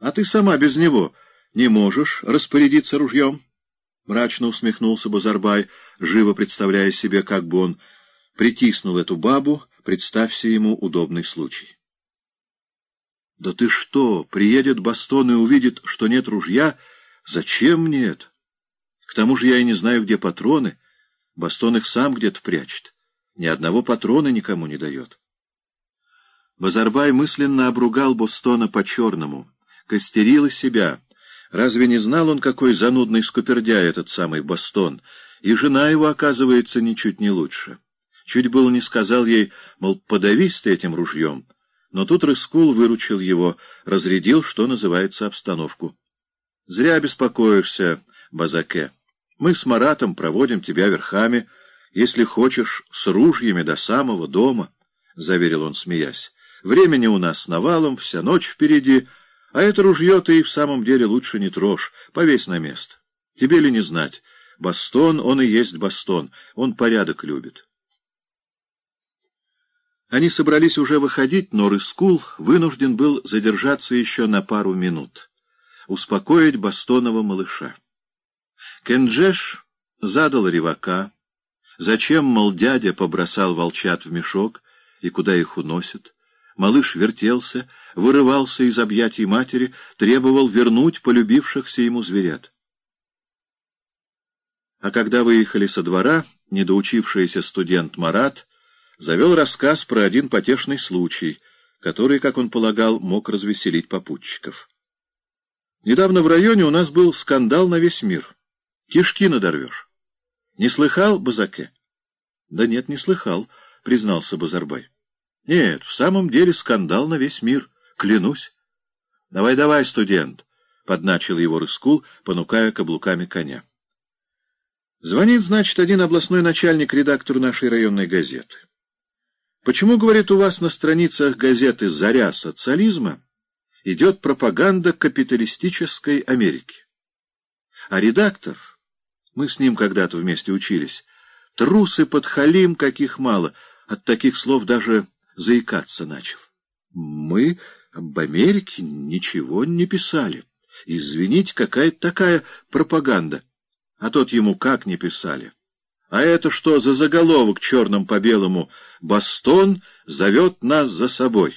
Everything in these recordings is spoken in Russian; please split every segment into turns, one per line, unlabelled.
А ты сама без него не можешь распорядиться ружьем? Мрачно усмехнулся Базарбай, живо представляя себе, как бы он притиснул эту бабу, представься ему удобный случай. «Да ты что, приедет Бастон и увидит, что нет ружья? Зачем мне это? К тому же я и не знаю, где патроны. Бастон их сам где-то прячет. Ни одного патрона никому не дает». Базарбай мысленно обругал Бостона по-черному, костерил из себя. Разве не знал он, какой занудный скупердя этот самый Бостон? И жена его, оказывается, ничуть не лучше. Чуть было не сказал ей, мол, подавись ты этим ружьем. Но тут Рыскул выручил его, разрядил, что называется, обстановку. «Зря беспокоишься, Базаке. Мы с Маратом проводим тебя верхами, если хочешь, с ружьями до самого дома», — заверил он, смеясь. Времени у нас навалом, вся ночь впереди, а это ружье ты и в самом деле лучше не трожь, повесь на место. Тебе ли не знать, Бастон, он и есть Бастон, он порядок любит. Они собрались уже выходить, но Рыскул вынужден был задержаться еще на пару минут, успокоить Бастонова малыша. Кенджеш задал ревака, зачем, мол, дядя побросал волчат в мешок и куда их уносят. Малыш вертелся, вырывался из объятий матери, требовал вернуть полюбившихся ему зверят. А когда выехали со двора, недоучившийся студент Марат завел рассказ про один потешный случай, который, как он полагал, мог развеселить попутчиков. Недавно в районе у нас был скандал на весь мир. Кишки надорвешь. Не слыхал, Базаке? Да нет, не слыхал, признался Базарбай. Нет, в самом деле скандал на весь мир, клянусь. Давай, давай, студент, — подначил его Рыскул, понукая каблуками коня. Звонит, значит, один областной начальник редактору нашей районной газеты. Почему, говорит, у вас на страницах газеты «Заря социализма» идет пропаганда капиталистической Америки? А редактор, мы с ним когда-то вместе учились, трусы подхалим, каких мало, от таких слов даже заикаться начал. Мы об Америке ничего не писали. Извините, какая-то такая пропаганда. А тот ему как не писали. А это что за заголовок черным по белому? «Бастон зовет нас за собой».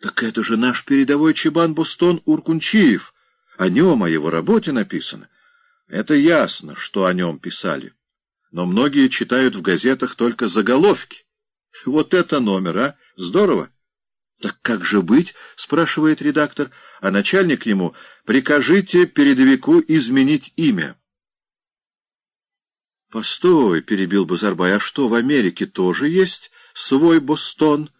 Так это же наш передовой чебан Бостон Уркунчиев. О нем, о его работе написано. Это ясно, что о нем писали. Но многие читают в газетах только заголовки. Вот это номер, а? Здорово. Так как же быть? спрашивает редактор, а начальник ему: "Прикажите передовику изменить имя". Постой, перебил Базарбай. А что, в Америке тоже есть свой Бостон?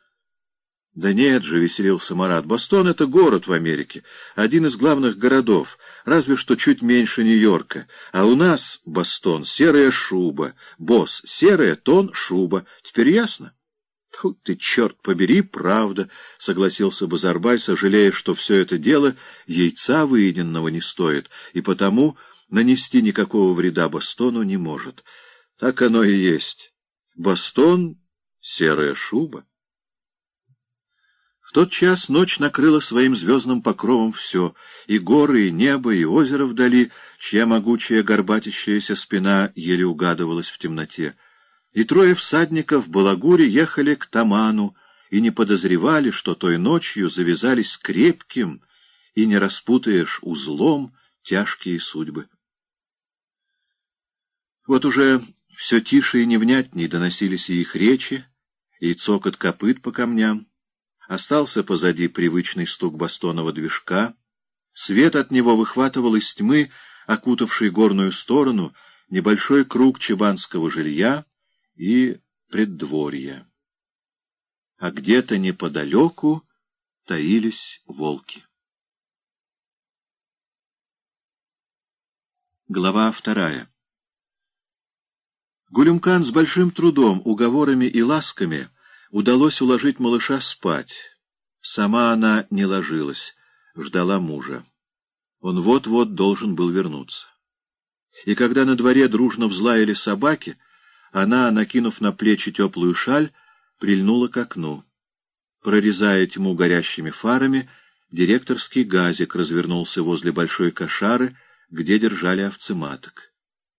Да нет же, веселился Марат. Бостон — это город в Америке, один из главных городов, разве что чуть меньше Нью-Йорка. А у нас Бостон — серая шуба, босс — серая, тон — шуба. Теперь ясно? Тьфу ты, черт побери, правда, — согласился Базарбай, сожалея, что все это дело яйца выеденного не стоит, и потому нанести никакого вреда Бастону не может. Так оно и есть. Бастон — серая шуба. В тот час ночь накрыла своим звездным покровом все — и горы, и небо, и озеро вдали, чья могучая горбатящаяся спина еле угадывалась в темноте и трое всадников в Балагуре ехали к Таману и не подозревали, что той ночью завязались крепким и не распутаешь узлом тяжкие судьбы. Вот уже все тише и невнятней доносились и их речи, и цокот копыт по камням. Остался позади привычный стук бастонного движка. Свет от него выхватывал из тьмы, окутавшей горную сторону, небольшой круг чебанского жилья, и преддворья. А где-то неподалеку таились волки. Глава вторая Гулюмкан с большим трудом, уговорами и ласками удалось уложить малыша спать. Сама она не ложилась, ждала мужа. Он вот-вот должен был вернуться. И когда на дворе дружно взлаяли собаки, она, накинув на плечи теплую шаль, прильнула к окну. Прорезая тьму горящими фарами, директорский газик развернулся возле большой кошары, где держали овцематок.